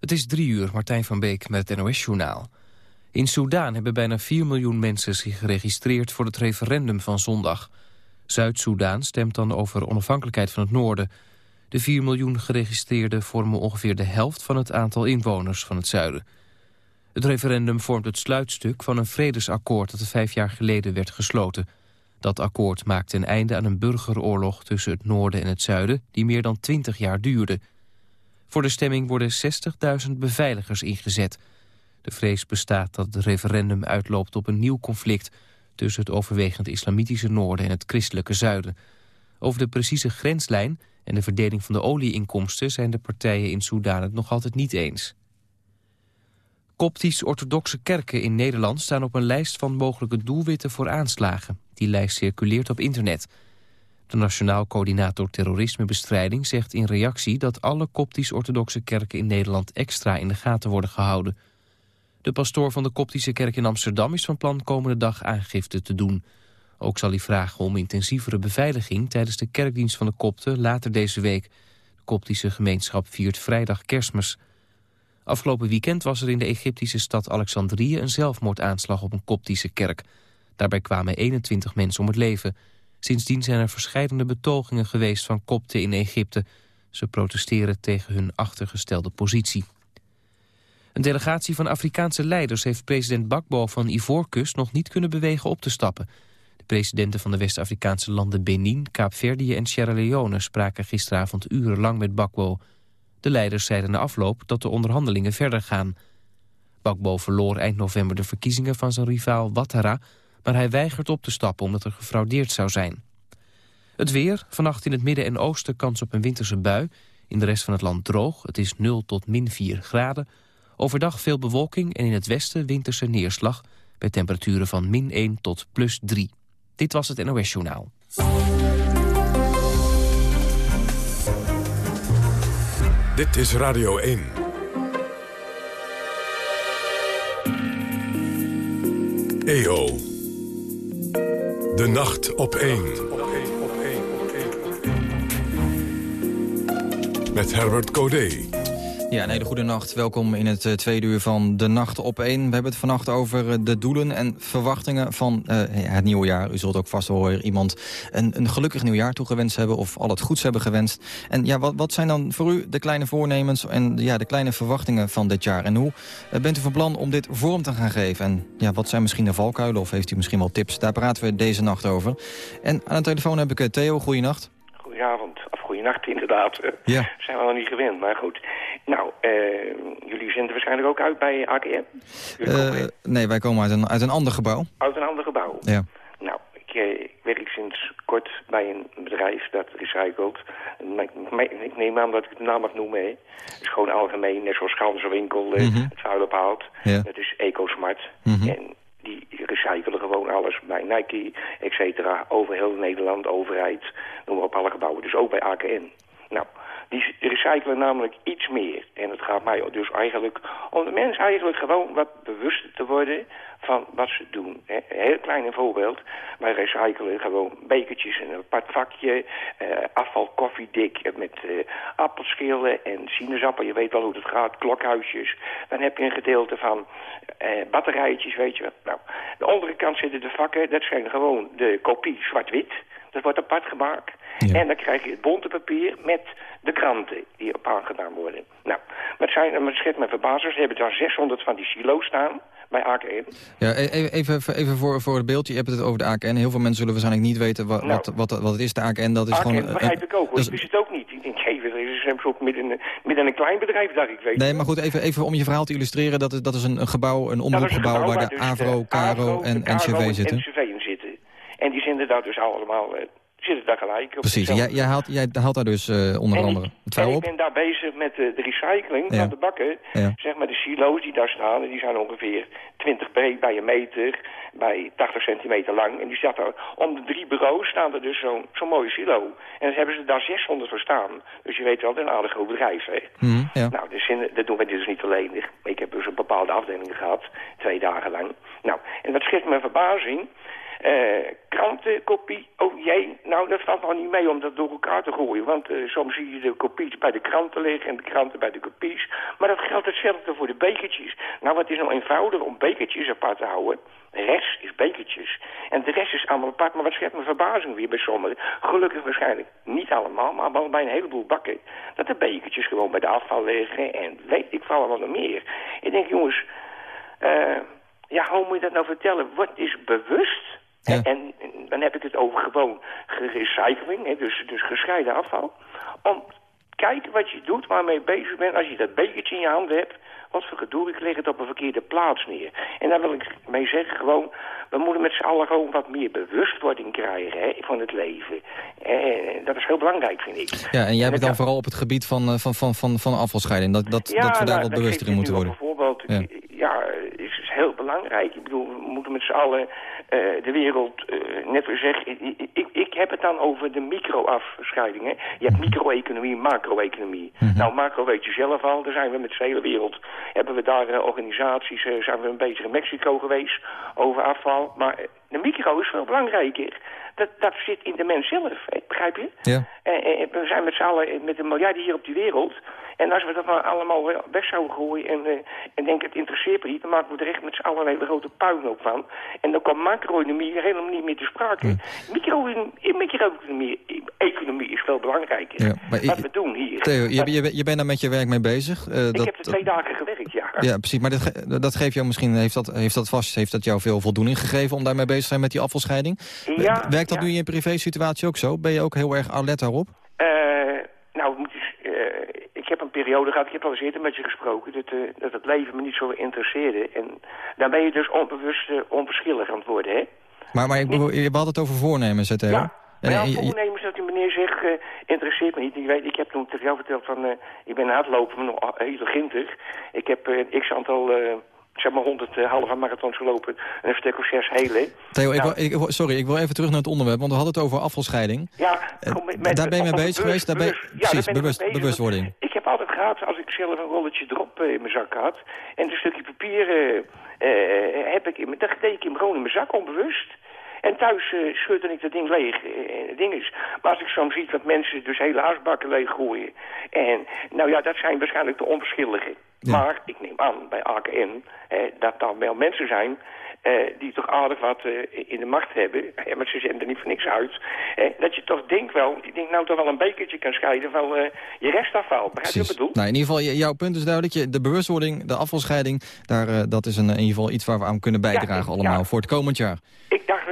Het is drie uur, Martijn van Beek met het NOS-journaal. In Soedan hebben bijna 4 miljoen mensen zich geregistreerd voor het referendum van zondag. Zuid-Soedan stemt dan over onafhankelijkheid van het noorden. De 4 miljoen geregistreerden vormen ongeveer de helft van het aantal inwoners van het zuiden. Het referendum vormt het sluitstuk van een vredesakkoord dat vijf jaar geleden werd gesloten. Dat akkoord maakte een einde aan een burgeroorlog tussen het noorden en het zuiden die meer dan 20 jaar duurde. Voor de stemming worden 60.000 beveiligers ingezet. De vrees bestaat dat het referendum uitloopt op een nieuw conflict... tussen het overwegend islamitische noorden en het christelijke zuiden. Over de precieze grenslijn en de verdeling van de olieinkomsten... zijn de partijen in Soedan het nog altijd niet eens. Koptisch-orthodoxe kerken in Nederland staan op een lijst van mogelijke doelwitten voor aanslagen. Die lijst circuleert op internet... De Nationaal Coördinator Terrorismebestrijding zegt in reactie... dat alle koptisch-orthodoxe kerken in Nederland extra in de gaten worden gehouden. De pastoor van de koptische kerk in Amsterdam is van plan komende dag aangifte te doen. Ook zal hij vragen om intensievere beveiliging tijdens de kerkdienst van de kopten later deze week. De koptische gemeenschap viert vrijdag kerstmis. Afgelopen weekend was er in de Egyptische stad Alexandrië een zelfmoordaanslag op een koptische kerk. Daarbij kwamen 21 mensen om het leven... Sindsdien zijn er verschillende betogingen geweest van kopten in Egypte. Ze protesteren tegen hun achtergestelde positie. Een delegatie van Afrikaanse leiders heeft president Bakbo van Ivoorkust nog niet kunnen bewegen op te stappen. De presidenten van de West-Afrikaanse landen Benin, Kaapverdië en Sierra Leone spraken gisteravond urenlang met Bakbo. De leiders zeiden na afloop dat de onderhandelingen verder gaan. Bakbo verloor eind november de verkiezingen van zijn rivaal Ouattara maar hij weigert op te stappen omdat er gefraudeerd zou zijn. Het weer, vannacht in het midden en oosten kans op een winterse bui. In de rest van het land droog, het is 0 tot min 4 graden. Overdag veel bewolking en in het westen winterse neerslag... bij temperaturen van min 1 tot plus 3. Dit was het NOS Journaal. Dit is Radio 1. EO. De nacht op één. Met Herbert Codé. Ja, een hele goede nacht. Welkom in het uh, tweede uur van De Nacht op 1. We hebben het vannacht over uh, de doelen en verwachtingen van uh, het nieuwe jaar. U zult ook vast horen iemand een, een gelukkig nieuwjaar toegewenst hebben... of al het goeds hebben gewenst. En ja, wat, wat zijn dan voor u de kleine voornemens en ja, de kleine verwachtingen van dit jaar? En hoe bent u van plan om dit vorm te gaan geven? En ja, wat zijn misschien de valkuilen of heeft u misschien wel tips? Daar praten we deze nacht over. En aan de telefoon heb ik Theo. Goeienacht. Goedenavond. Of goeienacht inderdaad. Ja. Zijn we nog niet gewend, maar goed. Nou, uh, jullie zenden waarschijnlijk ook uit bij AKM? Uh, nee, wij komen uit een, uit een ander gebouw. Uit een ander gebouw? Ja. Nou, ik, ik werk sinds kort bij een bedrijf dat recycelt. Ik neem aan dat ik het naam mag noemen. Hè. Het is gewoon algemeen, net zoals Ganzenwinkel, mm -hmm. het vuil ophaalt. Ja. Dat is EcoSmart. Mm -hmm. En die recyclen gewoon alles bij Nike, et cetera. Over heel Nederland, overheid, noem maar op alle gebouwen. Dus ook bij AKN. Nou, die recyclen namelijk iets meer. En het gaat mij dus eigenlijk om de mens eigenlijk gewoon wat bewuster te worden van wat ze doen. Een heel klein voorbeeld. Wij recyclen gewoon bekertjes in een apart vakje. Uh, afval koffiedik met uh, appelschillen en sinaasappel. Je weet wel hoe het gaat. Klokhuisjes. Dan heb je een gedeelte van uh, batterijtjes, weet je wel. Nou, de andere kant zitten de vakken. Dat zijn gewoon de kopie zwart-wit. Dat wordt apart gemaakt. Ja. En dan krijg je het bonte papier met de kranten die op aangedaan worden. Nou, maar het, zijn, maar het schiet me verbazen. Ze hebben daar 600 van die silo's staan bij AKN. Ja, even, even voor, voor het beeld. Je hebt het over de AKN. Heel veel mensen zullen waarschijnlijk niet weten wat, Nou. wat, wat, wat het is. De AKN, dat is AKN gewoon... begrijp ik ook, hoor. dat is- Ik wist het ook niet. Ik denk, even, er is een soort midden, midden een klein bedrijf, dacht ik. Weet Nee, maar goed, even, even om je verhaal te illustreren. Dat is, dat is een, gebouw, een een omroepgebouw... gebouw waar de dus AVRO, de KRO AVRO, en KRO NCV zitten. NCV in zitten. En die zitten daar dus allemaal... eh, zitten daar gelijk op. Precies, jij, jij, haalt, jij haalt daar dus eh, onder En andere ik- het vuil ik op. ben daar bezig met de, de recycling Ja. van de bakken. Ja. Zeg maar de silo's die daar staan, die zijn ongeveer 20 breed bij een meter, bij 80 centimeter lang. En die staat daar, om de drie bureaus staan er dus zo'n zo'n mooie silo. En dan hebben ze daar 600 voor staan. Dus je weet wel, dat is een aardig groot bedrijf, hè. Mhm, ja. Nou, dus in, dat doen wij dus niet alleen. Ik heb dus een bepaalde afdeling gehad, twee dagen lang. Nou, en dat schiet mijn verbazing. Uh, krantenkopie, oh jee, nou dat valt nog niet mee om dat door elkaar te gooien. Want uh, soms zie je de kopies bij de kranten liggen en de kranten bij de kopies. Maar dat geldt hetzelfde voor de bekertjes. Nou, wat is nou eenvoudig om bekertjes apart te houden? De rest is bekertjes. En de rest is allemaal apart. Maar wat schept mijn verbazing weer bij sommigen. Gelukkig waarschijnlijk niet allemaal, maar wel bij een heleboel bakken. Dat de bekertjes gewoon bij de afval liggen en weet ik vallen wat nog meer. Ik denk, jongens, uh, ja, hoe moet je dat nou vertellen? Wat is bewust? En, en, dan heb ik het over gewoon recycling, dus, dus gescheiden afval. Om kijken wat je doet, waarmee je bezig bent. Als je dat bekertje in je hand hebt, wat voor gedoe, ik leg het op een verkeerde plaats neer. En daar wil ik mee zeggen gewoon, we moeten met z'n allen gewoon wat meer bewustwording krijgen hè, van het leven. En dat is heel belangrijk, vind ik. Ja, en jij bent dan vooral op het gebied van, van, van, van, van afvalscheiding, dat, dat, ja, dat we daar nou, wat bewuster in moeten worden. Bijvoorbeeld, ja. ja, is heel belangrijk. Ik bedoel, we moeten met z'n allen uh, de wereld, uh, net weer zeggen, ik, ik, ik, heb het dan over de micro-afscheidingen. Je hebt micro-economie en macro-economie. Mm -hmm. Nou, macro weet je zelf al, daar zijn we met de hele wereld, hebben we daar uh, organisaties, zijn we een beetje in Mexico geweest over afval. Maar de micro is veel belangrijker. Dat, dat zit in de mens zelf, hè? begrijp je? Ja. En, we zijn met z'n allen met een miljard hier op die wereld. En als we dat maar allemaal weg zouden gooien en, uh, en denken het interesseert me niet... dan maken we er echt met z'n allen een hele grote puinhoop van. En dan komt macro-economie helemaal niet meer te sprake. Hm. Micro-economie economie is veel belangrijker. Ja, maar wat ik- we doen hier. Theo, je, je, je bent daar met je werk mee bezig. Eh, ik dat, heb er twee dagen gewerkt, ja. Ja, precies. Maar dat, ge- dat geeft jou misschien, heeft dat, heeft dat vast, heeft dat jou veel voldoening gegeven om daarmee bezig te zijn met die afvalscheiding? Ja, Werkt dat ja. nu in je privé-situatie ook zo? Ben je ook heel erg alert daarop? Eh, nou, ik moet eens, eh, ik heb een periode gehad, ik heb al eens eerder met je gesproken, dat, eh, dat het leven me niet zo interesseerde. En dan ben je dus onbewust eh, onverschillig aan het worden, hè? Maar, maar ik, bedoel, je had het over voornemens, hè, Theo? Ja. En- ja, je- voornemens dat die meneer zegt, eh, interesseert me niet. Ik, weet, ik heb toen tegen jou verteld van, eh, ik ben hardlopen, maar nog heel gintig. Ik heb eh, x aantal, eh, zeg maar 100 uh, halve marathons gelopen en een stuk of zes hele. Theo, ik Nou. wil, ik, wil- sorry, ik wil even terug naar het onderwerp, want we hadden het over afvalscheiding. Ja, Eh, met- daar ben je mee bezig geweest? Daar ben ja, precies, bewust- bezig. bewustwording. Ik heb altijd gehad, als ik zelf een rolletje drop eh, in mijn zak had... en een stukje papier eh, eh, heb ik in. Dat deed ik hem gewoon in mijn zak, onbewust. En thuis eh scheurde ik dat ding leeg. het ding is. Maar als ik soms zie dat mensen dus hele asbakken leeggooien... en nou ja, dat zijn waarschijnlijk de onverschilligen. Ja. Maar ik neem aan bij AKN eh, dat daar wel mensen zijn... eh, die toch aardig wat eh, in de macht hebben. Eh, maar ze zenden er niet voor niks uit. Dat je toch denkt wel, ik denk nou toch wel een bekertje kan scheiden van je restafval. Begrijp je wat ik bedoel? Nou, in ieder geval, jouw punt is duidelijk. Je- De bewustwording, de afvalscheiding, daar, dat is een, in ieder geval iets waar we aan kunnen bijdragen Ja, allemaal ja. voor het komend jaar.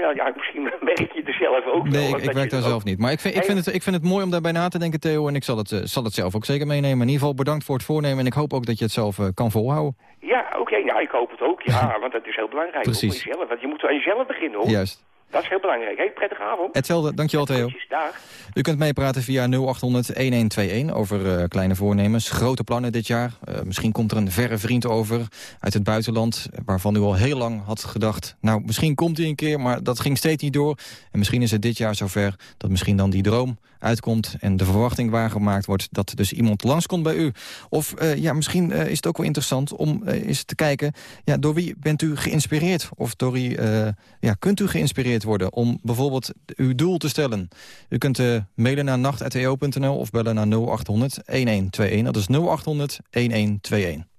Wel, ja, misschien werk je er zelf ook wel. Nee, ik, werk daar ook- zelf niet. Maar ik vind, ik, vind het, ik vind het mooi om daarbij na te denken, Theo. En ik zal het, eh, zal het zelf ook zeker meenemen. In ieder geval bedankt voor het voornemen. En ik hoop ook dat je het zelf eh, kan volhouden. Ja, oké, nou, ik hoop het ook. Ja, want dat is heel belangrijk. Precies. Voor jezelf, want je moet aan jezelf beginnen, hoor. Juist. Dat is heel belangrijk. Hey, prettige avond. Hetzelfde, dankjewel Theo. Dag. U kunt meepraten via 0800-1121 over eh, kleine voornemens, grote plannen dit jaar. Eh, misschien komt er een verre vriend over uit het buitenland... eh, waarvan u al heel lang had gedacht... nou, misschien komt hij een keer, maar dat ging steeds niet door. En misschien is het dit jaar zover dat misschien dan die droom uitkomt... en de verwachting waargemaakt wordt dat dus iemand langskomt bij u. Of ja, misschien is het ook wel interessant om eens te kijken... Ja, door wie bent u geïnspireerd? Of door wie ja, kunt u geïnspireerd worden om bijvoorbeeld uw doel te stellen? U kunt eh, mailen naar nacht.eo.nl of bellen naar 0800 1121. Dat is 0800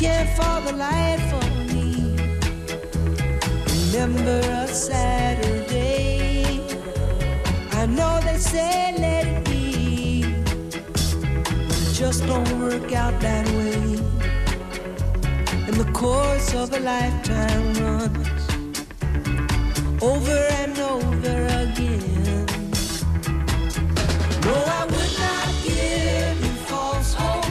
Can't for the life of me remember a Saturday. I know they say let it be, but it just don't work out that way. And the course of a lifetime runs over and over again. No, I would not give you false hope.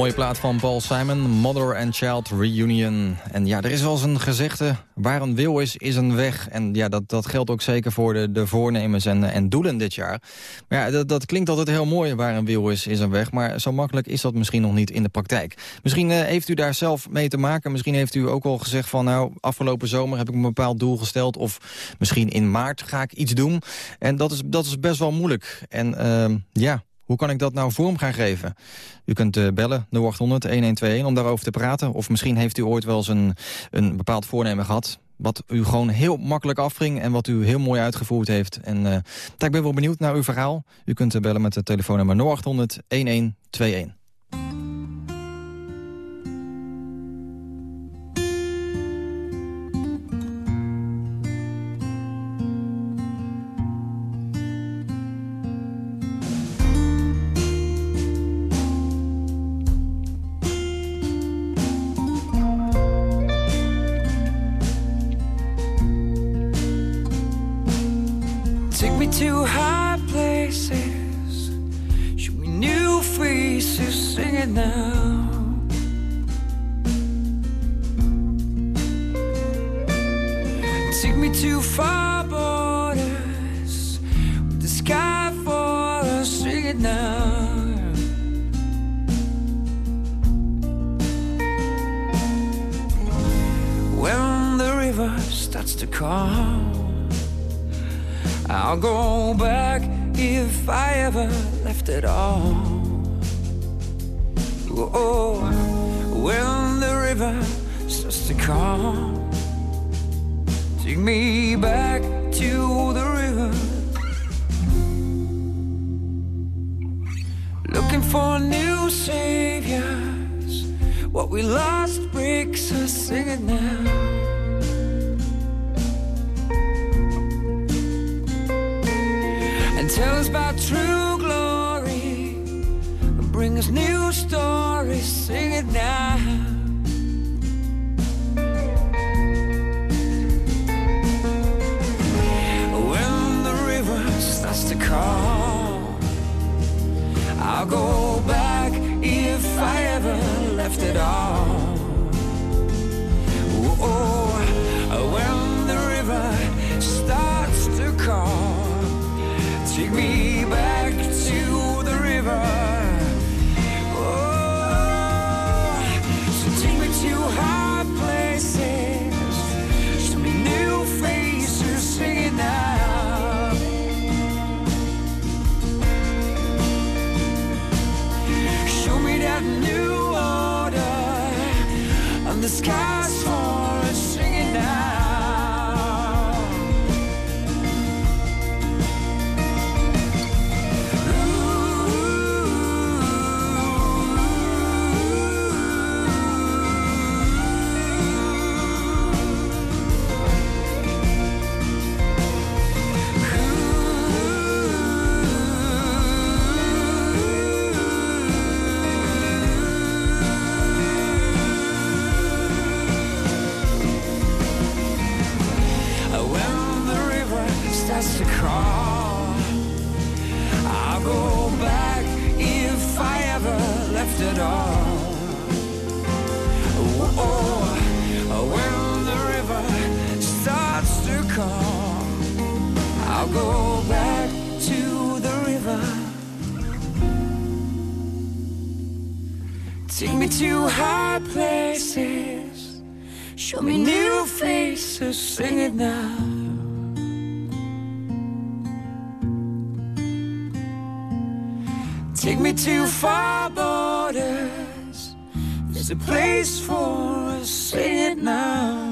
Mooie plaat van Paul Simon, Mother and Child Reunion. En ja, er is wel eens een gezegde, waar een wil is, is een weg. En ja, dat, dat geldt ook zeker voor de, de voornemens en, en doelen dit jaar. Maar ja, dat, dat klinkt altijd heel mooi, waar een wil is, is een weg. Maar zo makkelijk is dat misschien nog niet in de praktijk. Misschien eh, heeft u daar zelf mee te maken. Misschien heeft u ook al gezegd van, nou, afgelopen zomer heb ik een bepaald doel gesteld. Of misschien in maart ga ik iets doen. En dat is, dat is best wel moeilijk. En ehm, ja... Hoe kan ik dat nou vorm gaan geven? U kunt eh, bellen 0800-1121 om daarover te praten. Of misschien heeft u ooit wel eens een, een bepaald voornemen gehad... wat u gewoon heel makkelijk afging en wat u heel mooi uitgevoerd heeft. En uh, ik ben wel benieuwd naar uw verhaal. U kunt uh, bellen met het telefoonnummer 0800-1121. I'll go back if I ever left at all. Oh, when the river starts to calm, take me back to the river. Looking for new saviors. What we lost breaks us. singing now. Tell us about true glory. Bring us new stories, sing it now. When the river starts to call, I'll go back if I ever left at all. Oh, Take me back to the river. Oh, so take me to high places. Show me new faces singing. Show me that new order. And the skies faces, sing it now. Take me to far borders. There's a place for us. Sing it now.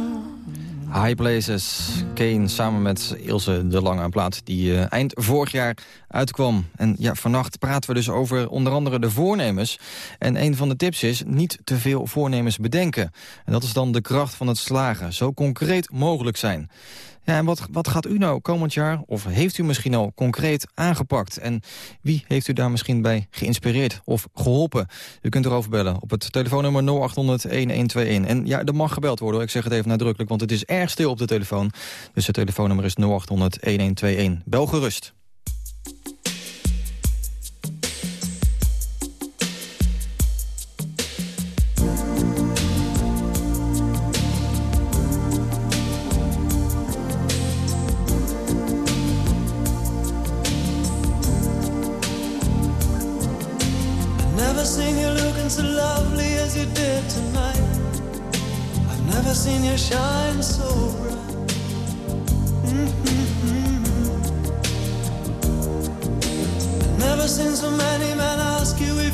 High Places, Kane samen met Ilse de Lange, een plaat die eh, eind vorig jaar uitkwam. En ja, vannacht praten we dus over onder andere de voornemens. En een van de tips is niet te veel voornemens bedenken. En dat is dan de kracht van het slagen, zo concreet mogelijk zijn. Ja, en wat, wat gaat u nou komend jaar, of heeft u misschien al concreet aangepakt? En wie heeft u daar misschien bij geïnspireerd of geholpen? U kunt erover bellen op het telefoonnummer 0800-1121. En ja, er mag gebeld worden, ik zeg het even nadrukkelijk, want het is erg stil op de telefoon. Dus het telefoonnummer is 0800-1121. Bel gerust.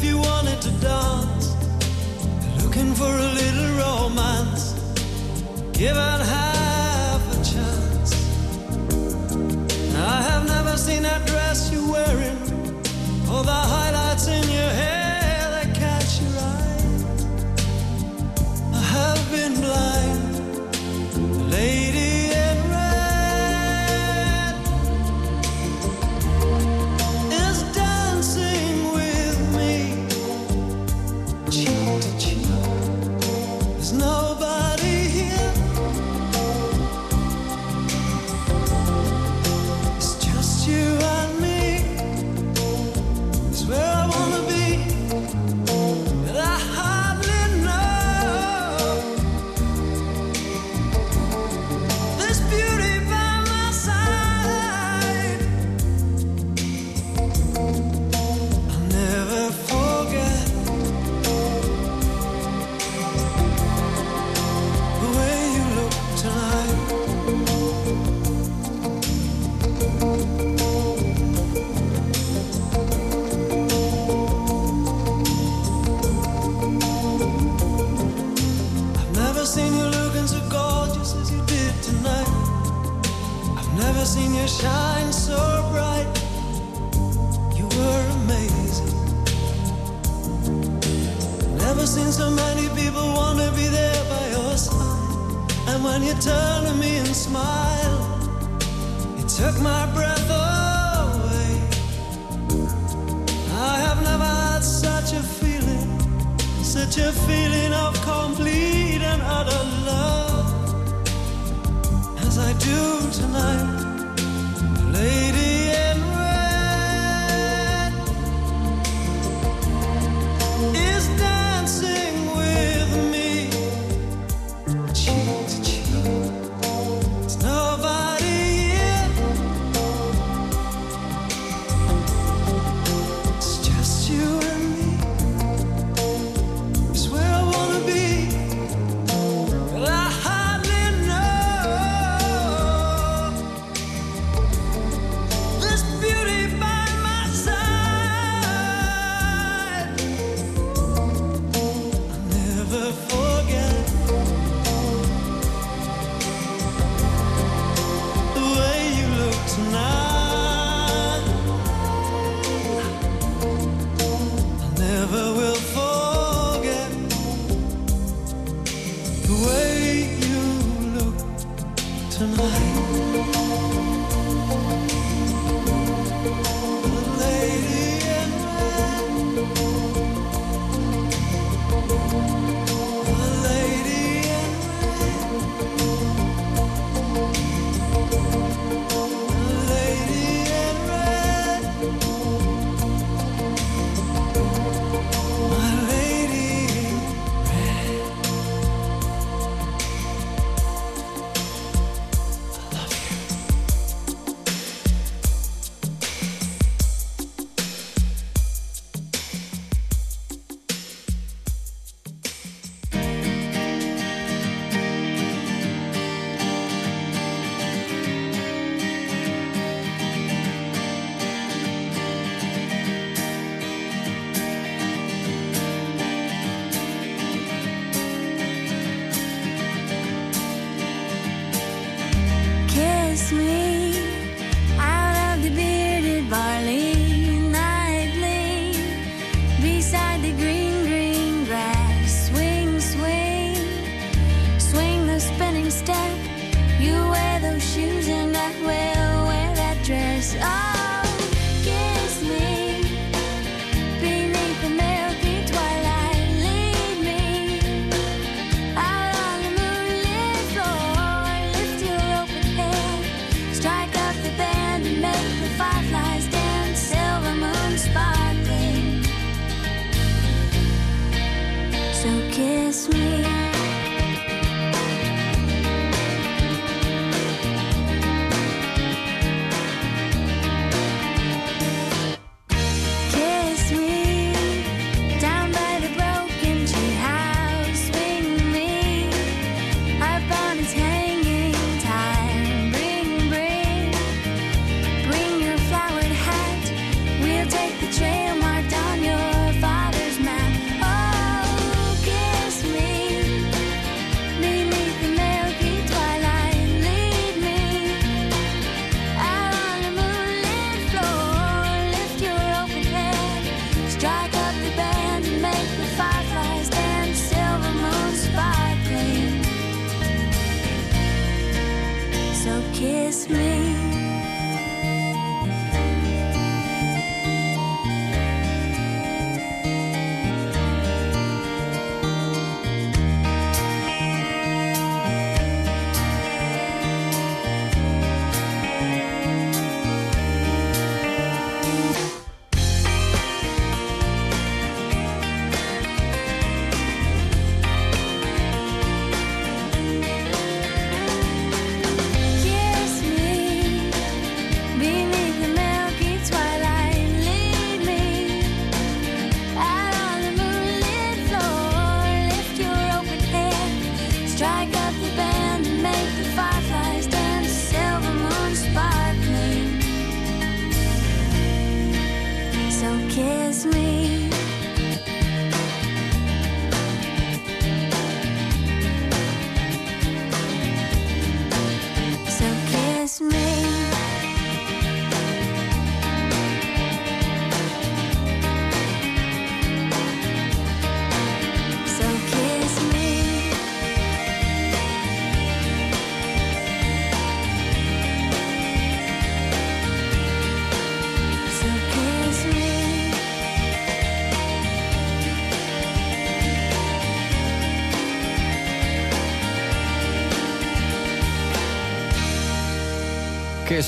You wanted to dance. Looking for a little romance. Given half a chance. I have never seen that dress you're wearing. Or the highlights in your hair that catch your eye. I have been blind, lady And when you turn to me and smile, it took my breath away. I have never had such a feeling such a feeling of complete and utter love as I do tonight, lady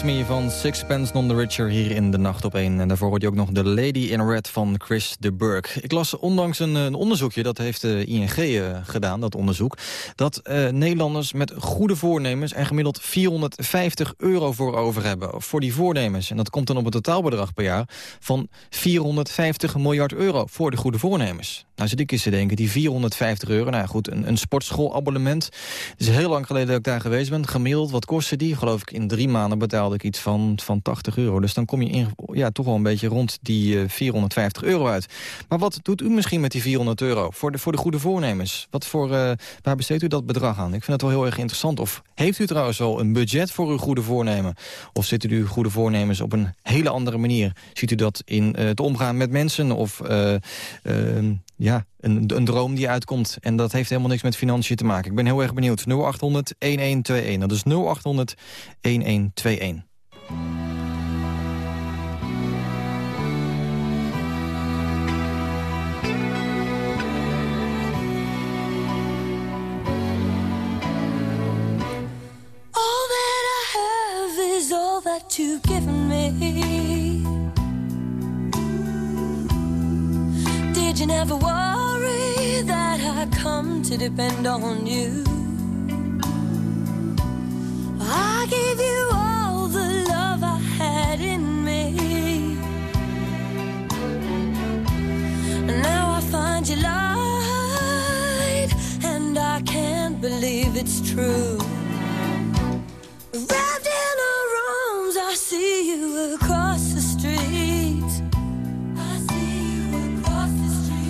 Me van Sixpence Non The Richer hier in De Nacht op 1. En daarvoor hoort je ook nog The Lady in Red van Chris de Burke. Ik las ondanks een, een onderzoekje, dat heeft de ING eh, gedaan, dat onderzoek... dat eh, Nederlanders met goede voornemens er gemiddeld 450 euro voor over hebben. Voor die voornemens. En dat komt dan op een totaalbedrag per jaar van 450 miljard euro voor de goede voornemens. Nou zit ik eens te denken, die 450 euro, nou goed, een, een sportschoolabonnement. Het is heel lang geleden dat ik daar geweest ben. Gemiddeld, wat kostte die? Geloof ik, in drie maanden ik iets van, van 80 euro. Dus dan kom je in, ja, toch wel een beetje rond die eh, 450 euro uit. Maar wat doet u misschien met die 400 euro voor de, voor de goede voornemens? Wat voor, eh, waar besteedt u dat bedrag aan? Ik vind het wel heel erg interessant. Of heeft u trouwens wel een budget voor uw goede voornemen? Of zitten uw goede voornemens op een hele andere manier? Ziet u dat in eh, het omgaan met mensen? Of eh, eh, ja, een, een droom die uitkomt. En dat heeft helemaal niks met financiën te maken. Ik ben heel erg benieuwd. 0800-1121. Dat is 0800-1121. All that you've given me. Did you never that I come to depend on you? I gave you all the love I had in me. Now I find you lied, and I can't believe it's true. Wrapped in her arms, I see you across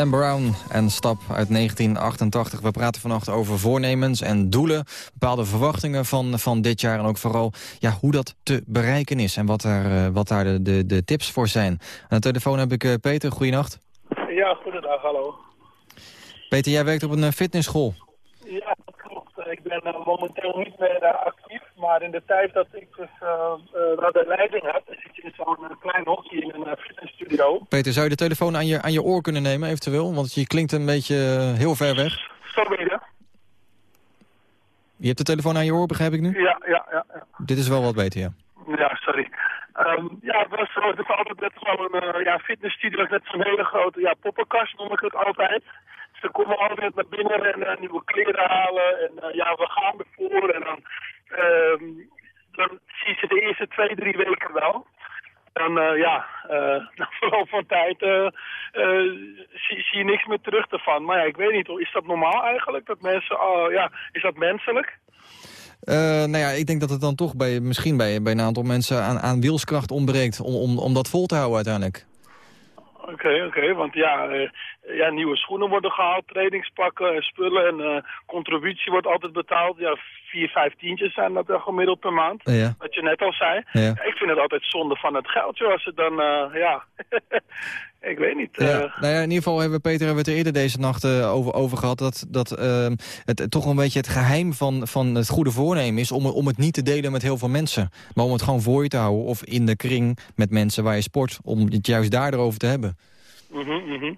Sam Brown en Stap uit 1988. We praten vannacht over voornemens en doelen. Bepaalde verwachtingen van, van dit jaar. En ook vooral ja, hoe dat te bereiken is. En wat, er, eh, wat daar de, de, de tips voor zijn. Aan de telefoon heb ik eh, Peter. Goeienacht. Ja, goedendag, hallo. Peter, jij werkt op een eh, fitnessschool. Ja, dat klopt. Ik ben momenteel niet meer actief, maar in de tijd dat ik dus, dat de leiding had, zit je in zo'n klein hokje in een Peter, zou je de telefoon aan je, aan je oor kunnen nemen eventueel? Want je klinkt een beetje eh, heel ver weg. Sorry? Je hebt de telefoon aan je oor, begrijp ik nu? Ja, ja, ja. ja. Dit is wel wat beter, ja. Ja, sorry. Ehm, ja, het was, zo- het is altijd net zo'n eh, ja, fitnessstudio, net zo'n hele grote ja, poppenkast noem ik het altijd. Dus dan komen we altijd naar binnen en eh, nieuwe kleren halen. En eh, ja, we gaan ervoor en dan, ehm, dan zie je ze de eerste twee, drie weken wel. Dan, eh, ja, eh na verloop van tijd eh, zie, zie je niks meer terug ervan. Maar ja, ik weet niet, is dat normaal eigenlijk? Dat mensen, ja, is dat menselijk? Nou ja, ik denk dat het dan toch bij, misschien bij, bij een aantal mensen aan, aan wilskracht ontbreekt om, om, om dat vol te houden uiteindelijk. Oké, oké, want ja, eh, ja, nieuwe schoenen worden gehaald, trainingspakken en spullen en eh, contributie wordt altijd betaald. Ja, vier, vijf tientjes zijn dat wel gemiddeld per maand, Ja. wat je net al zei. Ja. Ik vind het altijd zonde van het geld, joh, als het dan, eh, ja, ik weet niet. eh, nou ja, in ieder geval hebben we, Peter, hebben we het er eerder deze nacht eh, over, over gehad... dat, dat ehm, het, het toch een beetje het geheim van, van het goede voornemen is... Om, om het niet te delen met heel veel mensen. Maar om het gewoon voor je te houden of in de kring met mensen waar je sport... om het juist daarover te hebben. mhm, mhm.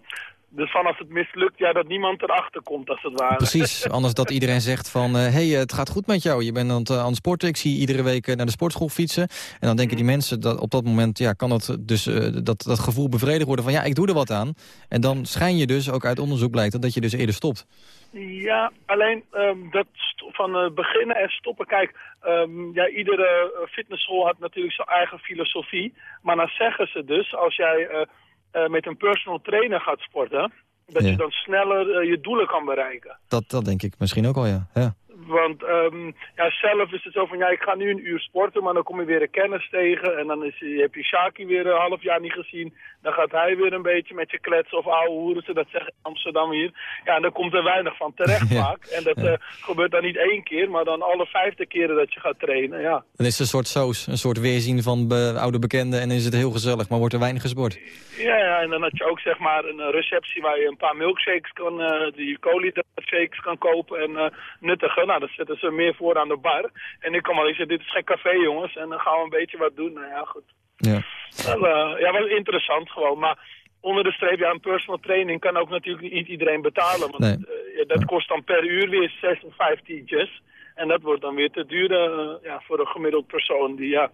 Dus van als het mislukt, ja, dat niemand erachter komt, als het ware. Precies, anders dat iedereen zegt van... hé, hey, het gaat goed met jou, je bent aan het, eh, aan het sporten... ik zie iedere week eh, naar de sportschool fietsen. En dan denken die mensen, dat op dat moment ja, kan dat, dus, eh, dat, dat gevoel bevredigd worden... van ja, ik doe er wat aan. En dan schijn je dus, ook uit onderzoek blijkt... dat je dus eerder stopt. Ja, alleen ehm, dat van eh, beginnen en stoppen. Kijk, ehm, ja, iedere eh, fitnessschool had natuurlijk zijn eigen filosofie. Maar dan zeggen ze dus, als jij eh, met een personal trainer gaat sporten... dat Ja. je dan sneller eh, je doelen kan bereiken. Dat, dat denk ik misschien ook al, ja. ja. Want ehm, ja, zelf is het zo van, ja, ik ga nu een uur sporten, maar dan kom je weer een kennis tegen. En dan is, heb je Shaki weer een half jaar niet gezien. Dan gaat hij weer een beetje met je kletsen of ouwe hoeren, ze dat zeggen in Amsterdam hier. Ja, en dan komt er weinig van terecht Ja. vaak. En dat eh, gebeurt dan niet één keer, maar dan alle vijfde keren dat je gaat trainen, ja. Dan is het een soort saus, een soort weerzien van be- oude bekenden... en is het heel gezellig, maar wordt er weinig gesport. Ja, ja, en dan had je ook zeg maar een eh, receptie waar je een paar milkshakes kan, eh die koolhydraatshakes kan kopen en eh, nuttigen. Nou, dan zetten ze meer voor aan de bar. En ik kan wel eens zeggen, dit is geen café jongens, en dan gaan we een beetje wat doen. Nou ja, goed. Ja. Wel, eh, ja, wel interessant gewoon, maar onder de streep, ja, een personal training kan ook natuurlijk niet iedereen betalen. Want Nee. eh, dat kost dan per uur weer zes of vijf tientjes. En dat wordt dan weer te duur eh, ja, voor een gemiddeld persoon die, ja, die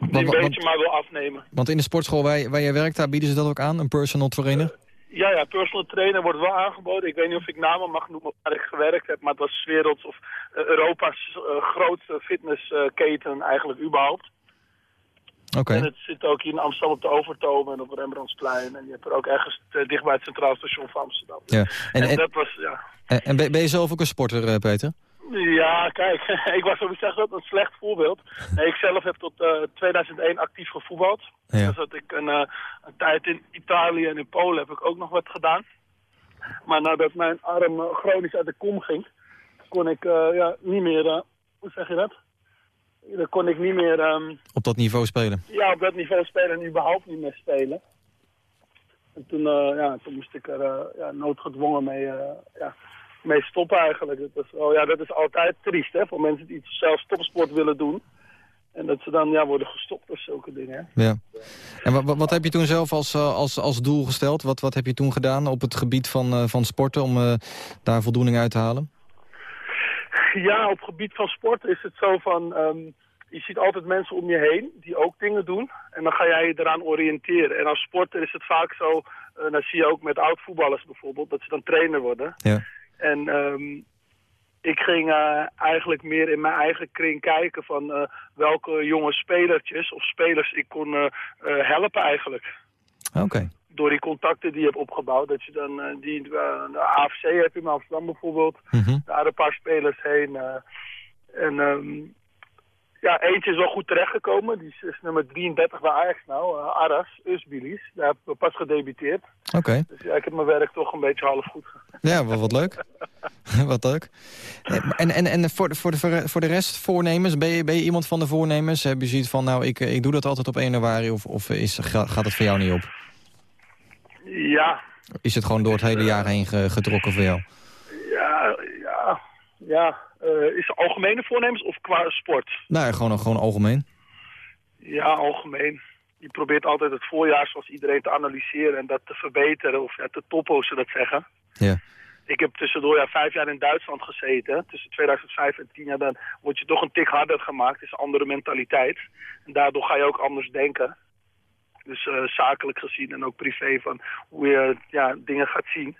Want- een want- beetje maar wil afnemen. Want in de sportschool waar, waar jij werkt, daar bieden ze dat ook aan, een personal trainer? Ja, ja, personal trainer wordt wel aangeboden. Ik weet niet of ik namen mag noemen waar ik gewerkt heb, maar het was werelds of eh, Europa's eh, grootste fitnessketen eigenlijk überhaupt. Oké. En het zit ook hier in Amsterdam op de Overtoom en op Rembrandtsplein. En je hebt er ook ergens eh, dicht bij het Centraal Station van Amsterdam. Ja. En, En, en, dat was, ja... en ben ben je zelf ook een sporter, eh, Peter? Ja, kijk, ik was, hoe zeg je dat, een slecht voorbeeld. Nee, ik zelf heb tot eh, 2001 actief gevoetbald. Ja. Dus dat ik een, eh, een tijd in Italië en in Polen heb ik ook nog wat gedaan. Maar nadat mijn arm eh, chronisch uit de kom ging, kon ik eh, ja, niet meer, eh, hoe zeg je dat? Dan kon ik niet meer ehm, Op dat niveau spelen? ja, op dat niveau spelen en überhaupt niet meer spelen. En toen, eh, ja, toen moest ik er eh, ja, noodgedwongen mee, eh, ja, mee stoppen eigenlijk. Dat is, wel- ja, dat is altijd triest hè, voor mensen die zelf topsport willen doen. En dat ze dan ja, worden gestopt of zulke dingen. hè. Ja. En wat, wat heb je toen zelf als, eh, als, als doel gesteld? Wat, wat heb je toen gedaan op het gebied van, eh, van sporten om eh, daar voldoening uit te halen? Ja, op het gebied van sport is het zo van... ehm, je ziet altijd mensen om je heen die ook dingen doen. En dan ga jij je eraan oriënteren. En als sporter is het vaak zo... eh, dat zie je ook met oud-voetballers bijvoorbeeld... dat ze dan trainer worden. Ja. En ehm, ik ging eh, eigenlijk meer in mijn eigen kring kijken... van eh, welke jonge spelertjes of spelers ik kon eh, helpen eigenlijk Oké. door die contacten die je hebt opgebouwd. Dat je dan die, de AFC heb je in Amsterdam bijvoorbeeld. Mhm. Daar een paar spelers heen. en ehm, ja, eentje is wel goed terechtgekomen. Die is, is nummer 33 bij Ajax nou. eh, Aras, Usbilis. Daar heb ik pas gedebuteerd. Oké. Dus ja, ik heb mijn werk toch een beetje half goed gedaan. Ja, wat, wat leuk. wat leuk. Eh, En, en, en voor, de, voor, de, voor de rest, voornemens? Ben je, ben je iemand van de voornemens? Heb je zoiets van, nou, ik, ik doe dat altijd op 1 januari... of, of is, ga- gaat het voor jou niet op? Ja, Is het gewoon door het hele jaar heen ge- getrokken voor jou? Ja. Eh, is het algemene voornemens of qua sport? Nou, gewoon, gewoon algemeen. Ja, algemeen. Je probeert altijd het voorjaar zoals iedereen te analyseren en dat te verbeteren of ja, te toppen, hoe ze dat zeggen. Ja. Ik heb tussendoor ja, vijf jaar in Duitsland gezeten. Tussen 2005 en 10 jaar dan word je toch een tik harder gemaakt. Het is een andere mentaliteit. En daardoor ga je ook anders denken. Dus eh, zakelijk gezien en ook privé van hoe je ja, dingen gaat zien.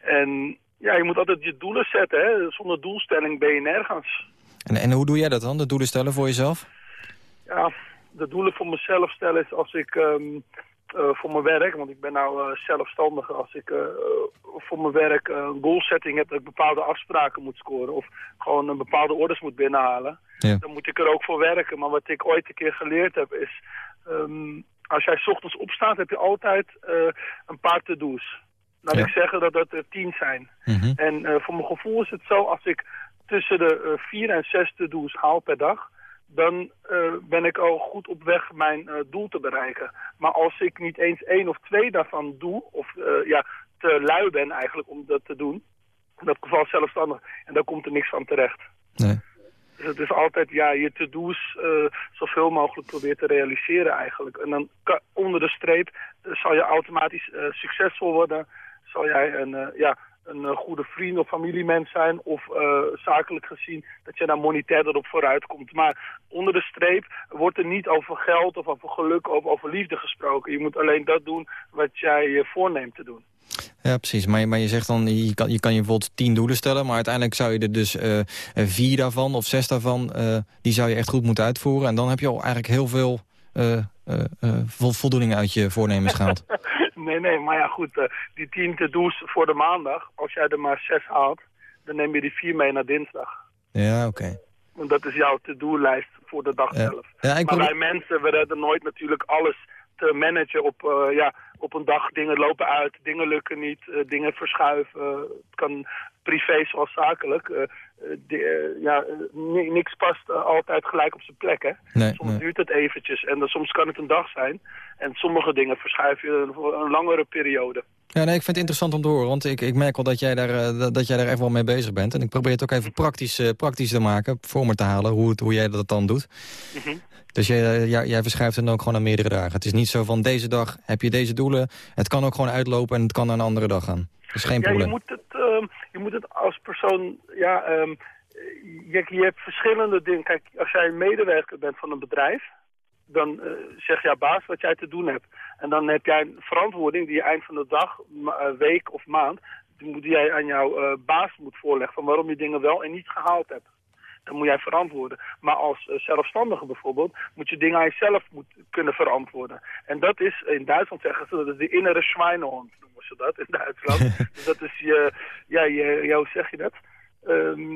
En ja, je moet altijd je doelen zetten. Hè. Zonder doelstelling ben je nergens. En, en hoe doe jij dat dan, de doelen stellen voor jezelf? Ja, de doelen voor mezelf stellen is als ik ehm, eh, voor mijn werk, want ik ben nou eh, zelfstandige, als ik eh, voor mijn werk een goalsetting heb dat ik bepaalde afspraken moet scoren of gewoon een bepaalde orders moet binnenhalen, Ja. dan moet ik er ook voor werken. Maar wat ik ooit een keer geleerd heb is, ehm, als jij 's ochtends opstaat, heb je altijd een paar to-do's. Laat Ja. ik zeggen dat dat er tien zijn. Mhm. En eh, voor mijn gevoel is het zo, als ik tussen de eh, vier en zes to-do's haal per dag... dan eh, ben ik al goed op weg mijn eh, doel te bereiken. Maar als ik niet eens één of twee daarvan doe, of eh, ja, te lui ben eigenlijk om dat te doen... in dat geval zelfstandig, en dan komt er niks van terecht. Nee. Dus het is altijd ja, je to-do's eh, zoveel mogelijk proberen te realiseren eigenlijk. En dan onder de streep eh, zal je automatisch eh, succesvol worden. Zal jij een, eh, ja, een eh, goede vriend of familiemens zijn. Of eh, zakelijk gezien dat je daar monetair erop vooruit komt. Maar onder de streep wordt er niet over geld of over geluk of over liefde gesproken. Je moet alleen dat doen wat jij je voorneemt te doen. Ja, precies. Maar, je- maar je zegt dan, je kan, je kan je bijvoorbeeld tien doelen stellen... maar uiteindelijk zou je er dus vier daarvan of zes daarvan... die zou je echt goed moeten uitvoeren. En dan heb je al eigenlijk heel veel vol- voldoening uit je voornemens gehaald. Nee, nee, maar ja goed, eh, die tien to-do's voor de maandag, als jij er maar zes haalt, dan neem je die vier mee naar dinsdag. Ja, oké. Want dat is jouw to-do-lijst voor de dag Ja. zelf. Ja, ik maar wij mensen, we redden nooit natuurlijk alles te managen op, eh, ja, op een dag. Dingen lopen uit, dingen lukken niet, eh, dingen verschuiven. het kan privé zoals zakelijk. Eh, eh, eh, ja, ni- niks past altijd gelijk op zijn plek, hè. Nee, Soms nee. duurt het eventjes en dan, soms kan het een dag zijn. En sommige dingen verschuif je voor een langere periode. Ja, nee, ik vind het interessant om te horen, want ik, ik merk wel dat jij, daar, dat, jij daar echt wel mee bezig bent. En ik probeer het ook even praktisch, praktisch te maken, voor me te halen, hoe, het, hoe jij dat dan doet. Mhm. Dus jij, jij, jij verschuift het dan ook gewoon aan meerdere dagen. Het is niet zo van deze dag heb je deze doelen. Het kan ook gewoon uitlopen en het kan naar een andere dag gaan. Dat is geen Ja, je probleem. moet, het, ehm, je moet het als persoon... Ja, ehm, je, je hebt verschillende dingen. Kijk, als jij een medewerker bent van een bedrijf... dan eh zeg jouw baas wat jij te doen hebt. En dan heb jij een verantwoording die je eind van de dag, eh, week of maand... die jij aan jouw eh, baas moet voorleggen... van waarom je dingen wel en niet gehaald hebt. Dan moet jij verantwoorden. Maar als eh, zelfstandige bijvoorbeeld moet je dingen aan jezelf moet kunnen verantwoorden. En dat is, in Duitsland zeggen ze, dat is de innere Schweinehond, noemen ze dat in Duitsland. dus dat is je, ja, je, ja, hoe zeg je dat? Ehm,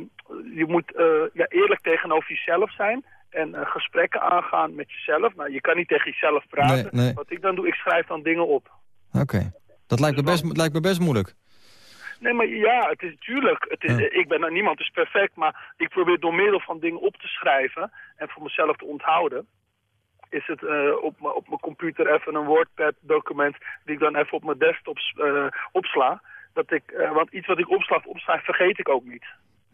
je moet eh, ja, eerlijk tegenover jezelf zijn en eh, gesprekken aangaan met jezelf. Nou, je kan niet tegen jezelf praten. Nee, nee. Wat ik dan doe, ik schrijf dan dingen op. Oké. Dat lijkt me, best, lijkt me best moeilijk. Nee, maar ja, het is tuurlijk. Het is, Ja. Ik ben, niemand is perfect, maar ik probeer door middel van dingen op te schrijven en voor mezelf te onthouden. Is het eh, op, mijn- op mijn computer even een WordPad document die ik dan even op mijn desktop eh, opsla. Dat ik, eh, want iets wat ik opsla of opschrijf, vergeet ik ook niet.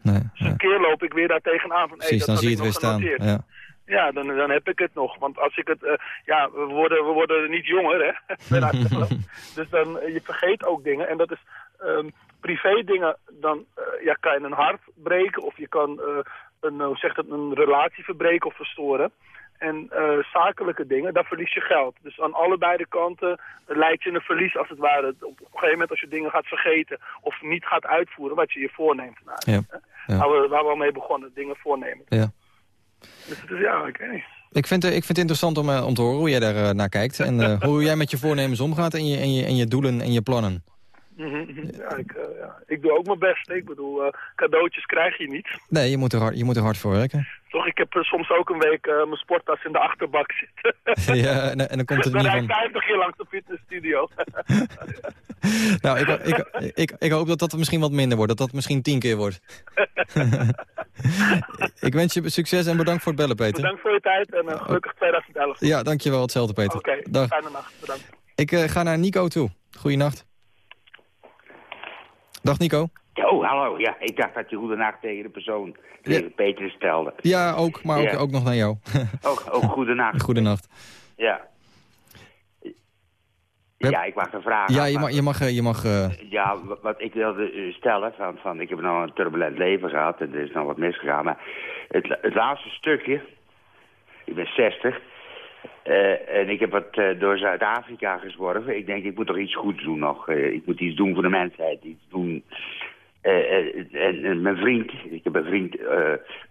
Nee, Dus een keer loop ik weer daar tegenaan van, hey, Precies, dat dan zie je het weer nog staan. Ja. Ja, dan, dan heb ik het nog. Want als ik het... ja, we worden, we worden niet jonger, hè. Dus dan, je vergeet ook dingen. En dat is ehm, privé dingen. Dan eh, ja, kan je een hart breken. Of je kan eh, een, hoe zegt het, een relatie verbreken of verstoren. En eh, zakelijke dingen, daar verlies je geld. Dus aan allebei de kanten lijkt je een verlies als het ware. Op, een gegeven moment als je dingen gaat vergeten of niet gaat uitvoeren wat je je voorneemt. Nou, Ja, ja. Waar, we, waar we al mee begonnen, dingen voornemen. Ja. Dus het is ja, niet. Ik vind, ik vind het interessant om, om te horen hoe jij daar naar kijkt. En hoe jij met je voornemens omgaat en je, en, je, en je doelen en je plannen. Mhm, mhm. Ja, ik, eh, ja, ik doe ook mijn best. Ik bedoel, eh, cadeautjes krijg je niet. Nee, je moet er hard, je moet er hard voor werken. Toch, ik heb eh, soms ook een week mijn sporttas in de achterbak zitten. ja, en, en dan komt het Dan niet van... 50 keer langs de fitnessstudio. Nou, ik, ik, ik, ik hoop dat dat misschien wat minder wordt. Dat dat misschien tien keer wordt. ik wens je succes en bedankt voor het bellen, Peter. Bedankt voor je tijd en gelukkig 2011. Ja, dankjewel. Hetzelfde, Peter. Oké, fijne nacht. Bedankt. Ik ga naar Nico toe. Goeienacht. Dag, Nico. Oh, hallo. Ja, ik dacht dat je goedenacht tegen de persoon, tegen Peter stelde. Ja, ook, maar ook, Ja. ook nog naar jou. Ook, ook goedenacht. Goedenacht. Ja. Ja, ik mag een vraag Ja, je mag... Je mag, eh, je mag eh, Ja, wa- wat ik wilde eh, stellen, van, van ik heb nou een turbulent leven gehad en er is nog wat misgegaan, maar het laatste stukje, ik ben 60, eh, en ik heb wat eh, door Zuid-Afrika gezworven. Ik denk, ik moet toch iets goeds doen nog. Eh, ik moet iets doen voor de mensheid, iets doen. En, mijn vriend, ik heb een vriend,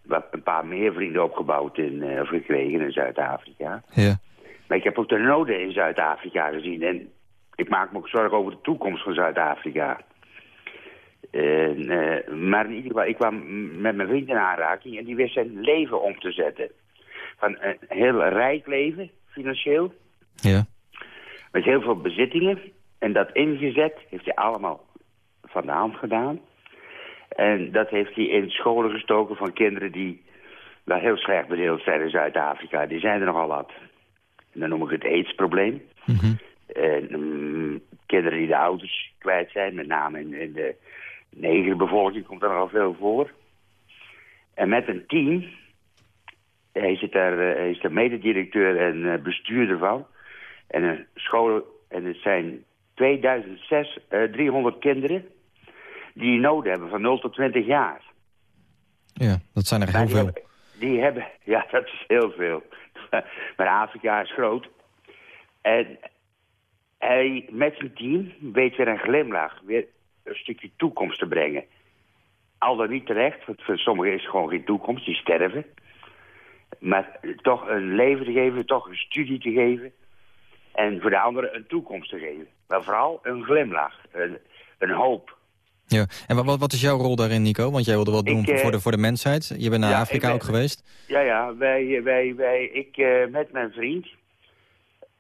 wat een paar meer vrienden opgebouwd in, of gekregen in Zuid-Afrika. ja. Maar ik heb ook de noden in Zuid-Afrika gezien. En ik maak me ook zorgen over de toekomst van Zuid-Afrika. Maar in ieder geval, ik kwam met mijn vriend in aanraking... en die wist zijn leven om te zetten. Van een heel rijk leven, financieel... Ja. Met heel veel bezittingen. En dat ingezet heeft hij allemaal van de hand gedaan. En dat heeft hij in scholen gestoken van kinderen die wel heel slecht bedeeld zijn in Zuid-Afrika. Die zijn er nogal wat. En dan noem ik het AIDS-probleem. En mm, kinderen die de ouders kwijt zijn, met name in, in de negerbevolking komt er nogal veel voor. En met een team, hij, zit daar, eh, hij is de mededirecteur en eh, bestuurder van. En een school, en het zijn 2006, eh, 300 kinderen die noden hebben van 0 tot 20 jaar. Ja, dat zijn er heel Maar die veel. Hebben, die hebben, ja, dat is heel veel. maar Afrika is groot. En hij met zijn team weet weer een glimlach, weer een stukje toekomst te brengen. Al dan niet terecht, want voor sommigen is het gewoon geen toekomst, die sterven. Maar toch een leven te geven, toch een studie te geven. En voor de anderen een toekomst te geven. Maar vooral een glimlach, een, een hoop. Ja. En wat- wat, is jouw rol daarin, Nico? Want jij wilde wat doen Ik, eh, voor, de, voor de mensheid. Je bent naar ja, Afrika ben- ook geweest. Ja, ja, wij, wij, wij, ik eh, met mijn vriend.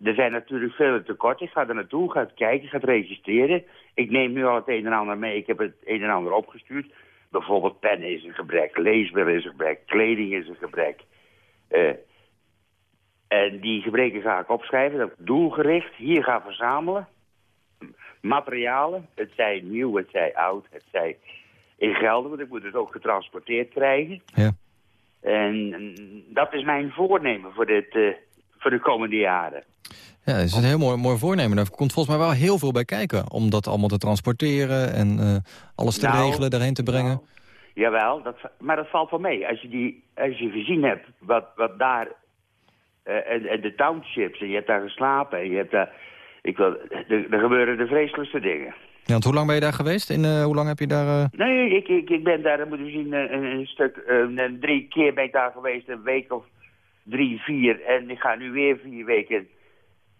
Er zijn natuurlijk veel tekorten. Ik ga er naartoe, ga het kijken, ga het registreren. Ik neem nu al het een en ander mee. Ik heb het een en ander opgestuurd. Bijvoorbeeld pennen is een gebrek, leesbril is een gebrek, kleding is een gebrek. Eh, en die gebreken ga ik opschrijven, dat ik doelgericht hier ga verzamelen. Materialen, het zij nieuw, het zij oud, het zij in gelden, want ik moet het ook getransporteerd krijgen. Ja. En dat is mijn voornemen voor, dit, eh, voor de komende jaren. Ja, dat is een heel mooi, mooi voornemen. Daar komt volgens mij wel heel veel bij kijken. Om dat allemaal te transporteren en eh, alles te Nou, regelen, daarheen te brengen. Jawel, dat, maar dat valt wel mee. Als je, die, als je gezien hebt wat, wat daar... eh, en, en de townships, en je hebt daar geslapen... en je hebt daar... Ik wil, er, gebeuren de vreselijkste dingen. Ja, want hoe lang ben je daar geweest? In, eh, hoe lang heb je daar... eh, Nee, ik, ik, ik ben daar, dan moet je zien, een, een- een stuk... een- drie keer ben ik daar geweest, een week of drie, vier. En ik ga nu weer vier weken.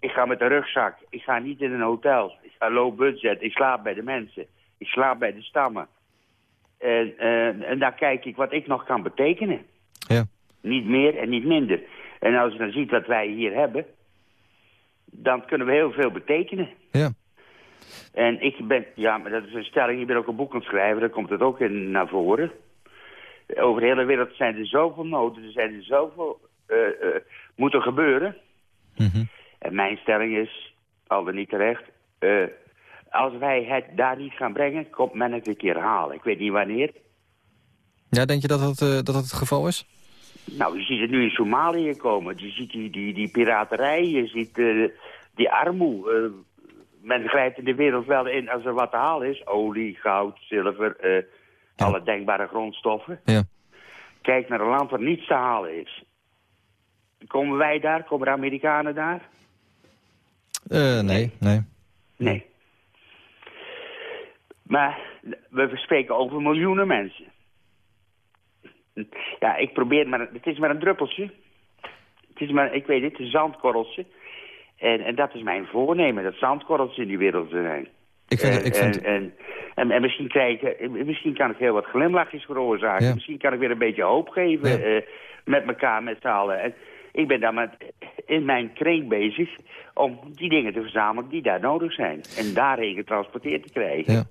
Ik ga met de rugzak. Ik ga niet in een hotel. Ik ga low budget. Ik slaap bij de mensen. Ik slaap bij de stammen. En, eh, en daar kijk ik wat ik nog kan betekenen. Ja. Niet meer en niet minder. En als je dan ziet wat wij hier hebben... dan kunnen we heel veel betekenen. Ja. En ik ben, ja, maar dat is een stelling. Ik ben ook een boek aan het schrijven, daar komt het ook in naar voren. Over de hele wereld zijn er zoveel noden, er zijn er zoveel eh, moeten gebeuren. Mhm. En mijn stelling is, al dan niet terecht, als wij het daar niet gaan brengen, komt men het een keer halen. Ik weet niet wanneer. ja, denk je dat dat, eh, dat dat het geval is? Nou, je ziet het nu in Somalië komen. Je ziet die, die, die piraterij, je ziet eh, die armoede. Eh, men grijpt in de wereld wel in als er wat te halen is. Olie, goud, zilver, alle denkbare grondstoffen. Ja. Kijk naar een land waar niets te halen is. Komen wij daar? Komen de Amerikanen daar? Nee, nee. Nee. Maar we spreken over miljoenen mensen. Ja, ik probeer maar... Het is maar een druppeltje. Het is maar, ik weet het, een zandkorreltje. En, en dat is mijn voornemen, dat zandkorreltje in die wereld te zijn. Ik vind, En, ik vind, en, en, en, en misschien, krijg ik, misschien kan ik heel wat glimlachjes veroorzaken. Ja. Misschien kan ik weer een beetje hoop geven Ja. eh, met elkaar, met z'n allen. En ik ben dan met, in mijn kring bezig om die dingen te verzamelen die daar nodig zijn. En daarheen getransporteerd te krijgen. ja.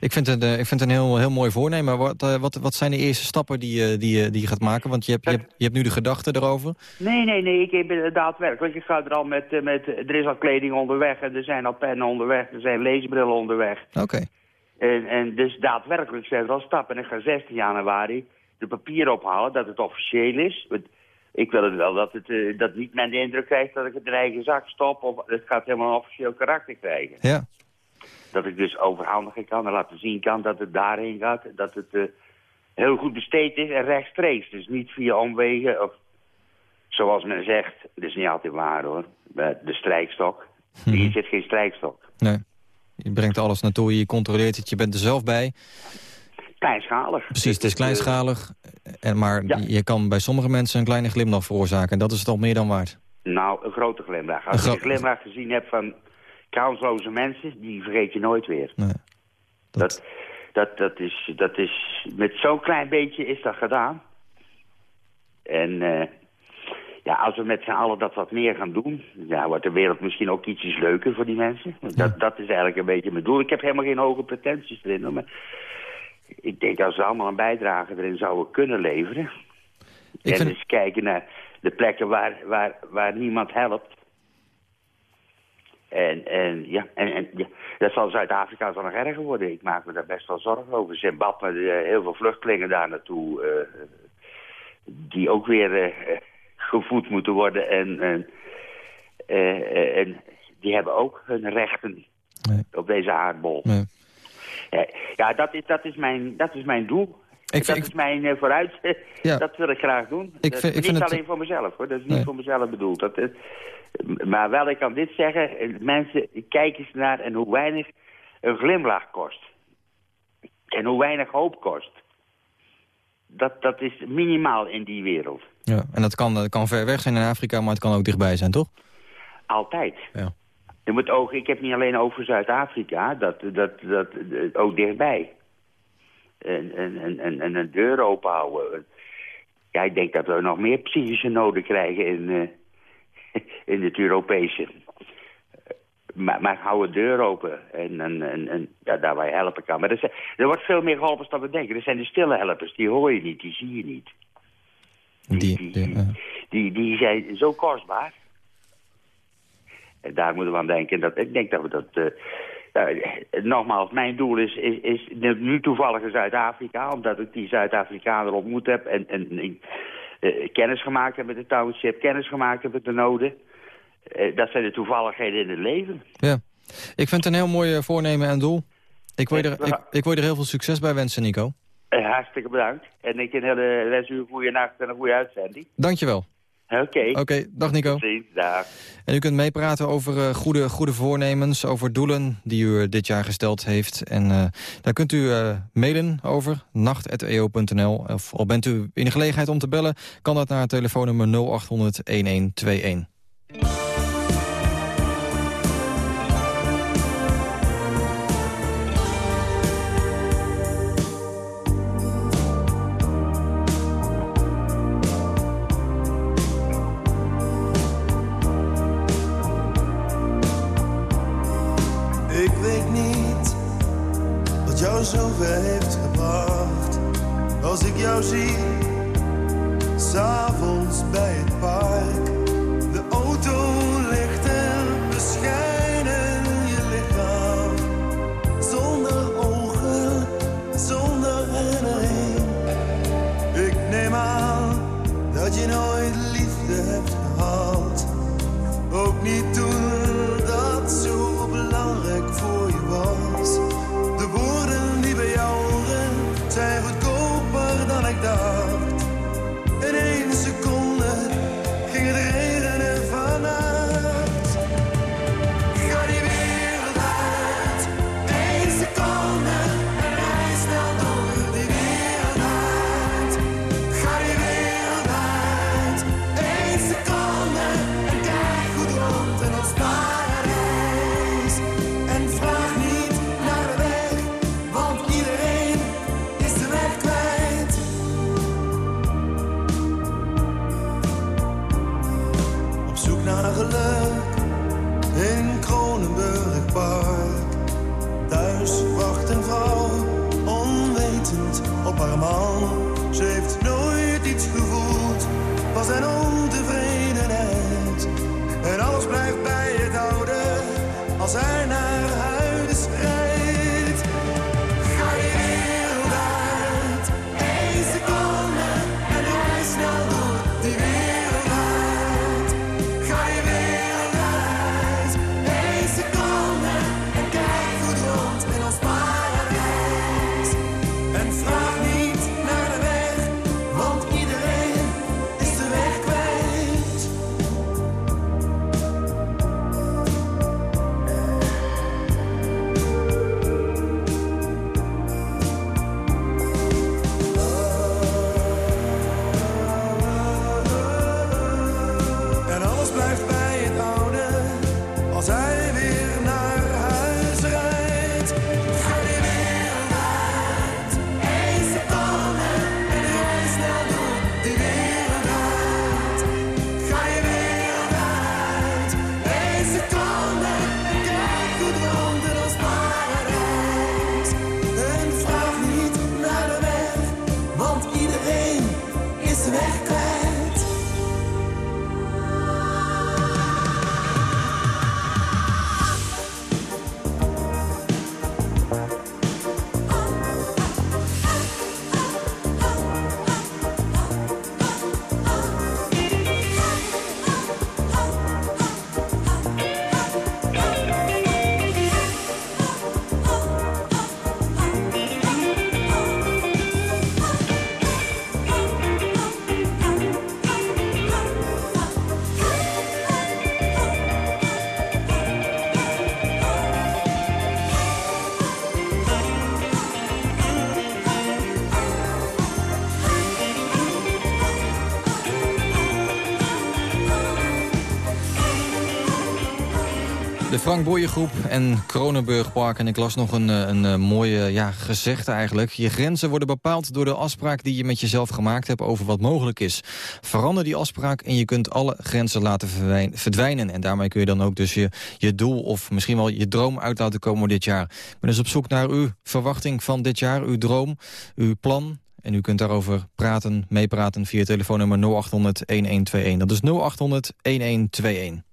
Ik vind het, eh, ik vind het een heel, heel mooi voornemen. Wat, eh, wat, wat zijn de eerste stappen die, je- die, die je gaat maken? Want je hebt, je hebt, je hebt nu de gedachten erover. Nee, nee, nee, ik ben daadwerkelijk. Ik ga er al met, eh, met, er is al kleding onderweg en er zijn al pennen onderweg, er zijn leesbrillen onderweg. Oké. En, en dus daadwerkelijk zijn er al stappen. En ik ga 16 januari de papieren ophalen dat het officieel is. Want ik wil het wel dat, het, eh, dat niet men de indruk krijgt dat ik het in eigen zak stop. Of het gaat helemaal een officieel karakter krijgen. Ja. Dat ik dus overhandigen kan en laten zien kan dat het daarheen gaat. Dat het eh, heel goed besteed is en rechtstreeks. Dus niet via omwegen of zoals men zegt. Dat is niet altijd waar hoor. Met De strijkstok. Hier zit geen strijkstok. Nee. Je brengt alles naartoe, je controleert het, je bent er zelf bij. Kleinschalig. Precies, het is eh, kleinschalig. En, maar Ja. je kan bij sommige mensen een kleine glimlach veroorzaken. En dat is het al meer dan waard. Nou, een grote glimlach. Als je een glimlach gezien hebt van kansloze mensen, die vergeet je nooit weer. Nee. Dat, dat, dat, is, dat is, met zo'n klein beetje is dat gedaan. En eh, ja, als we met z'n allen dat wat meer gaan doen... ja, wordt de wereld misschien ook ietsjes leuker voor die mensen. Dat, dat is eigenlijk een beetje mijn doel. Ik heb helemaal geen hoge pretenties erin, maar... Ik denk als we allemaal een bijdrage erin zouden kunnen leveren... Ik en vind- eens kijken naar de plekken waar, waar, waar niemand helpt... En, en, ja, en, en ja, dat zal Zuid-Afrika zal nog erger worden. Ik maak me daar best wel zorgen over. Zimbabwe, eh, heel veel vluchtelingen daar naartoe... eh, die ook weer eh, gevoed moeten worden. En, en, en die hebben ook hun rechten Nee. op deze aardbol. Nee. Ja, dat, is, dat, is mijn, dat is mijn doel. Ik dat is mijn eh, vooruit. Ja. Dat wil ik graag doen. Ik vind- niet het- alleen voor mezelf, hoor. Dat is niet Nee. voor mezelf bedoeld. Dat is, maar wel, ik kan dit zeggen. eh, Mensen, kijk eens naar en hoe weinig een glimlach kost. En hoe weinig hoop kost. Dat, dat is minimaal in die wereld. Ja, en dat kan, dat kan ver weg zijn in Afrika, maar het kan ook dichtbij zijn, toch? Altijd. Ja. Je moet ook, ik heb niet alleen over Zuid-Afrika, dat, dat, dat, eh, ook dichtbij. En, en, en, en, en een deur open houden. Ja, ik denk dat we nog meer psychische noden krijgen in, eh, in het Europese. Maar, maar hou een deur open en, en, en, en ja, daar waar je helpen kan. Maar er, zijn- er wordt veel meer geholpen dan we denken. Er zijn de stille helpers, die hoor je niet, die zie je niet. Die. Die, die zijn zo kostbaar. En daar moeten we aan denken. Dat, ik denk dat we dat... eh, eh, nogmaals, mijn doel is, is, is nu toevallig in Zuid-Afrika... omdat ik die Zuid-Afrikaner ontmoet heb... en, en eh, kennis gemaakt heb met de township... kennis gemaakt heb met de noden. Eh, dat zijn de toevalligheden in het leven. ja. Ik vind het een heel mooi voornemen en doel. Ik wil, je er, ik, ik wil je er heel veel succes bij wensen, Nico. Hartstikke bedankt. En ik een hele wens u een goede nacht en een goede uitzending. Dankjewel. Oké. Oké, dag Nico. Dag. En u kunt meepraten over eh, goede, goede voornemens, over doelen die u eh, dit jaar gesteld heeft. En eh, daar kunt u mailen over, nacht.eo.nl. Of al bent u in de gelegenheid om te bellen, kan dat naar het telefoonnummer 0800 1121. Dat je nooit liefde hebt gehad. Ook niet toen Frank Boeiengroep en Kronenburg Park. En ik las nog een, eh, een eh, mooie eh, ja, gezegde eigenlijk. Je grenzen worden bepaald door de afspraak die je met jezelf gemaakt hebt over wat mogelijk is. Verander die afspraak en je kunt alle grenzen laten verdwijnen. En daarmee kun je dan ook dus je, je doel of misschien wel je droom uit laten komen dit jaar. Ik ben dus op zoek naar uw verwachting van dit jaar, uw droom, uw plan, en u kunt daarover praten, meepraten via telefoonnummer 0800-1121. Dat is 0800-1121.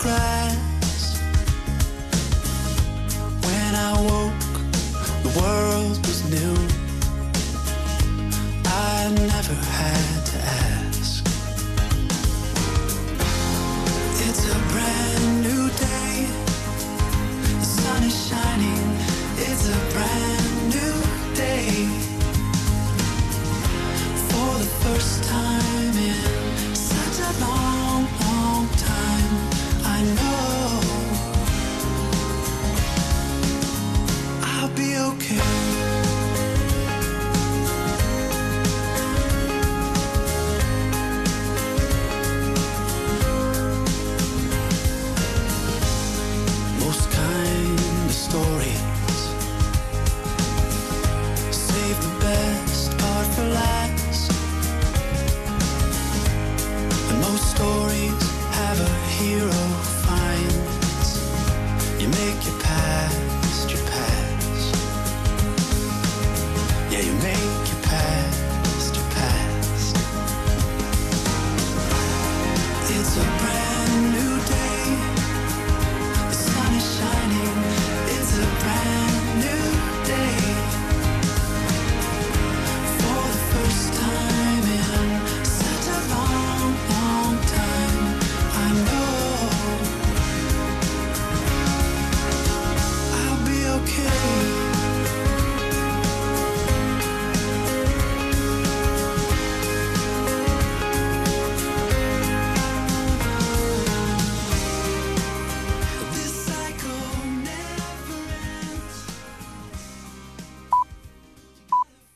glass. When I woke, the world was new. I never had to ask.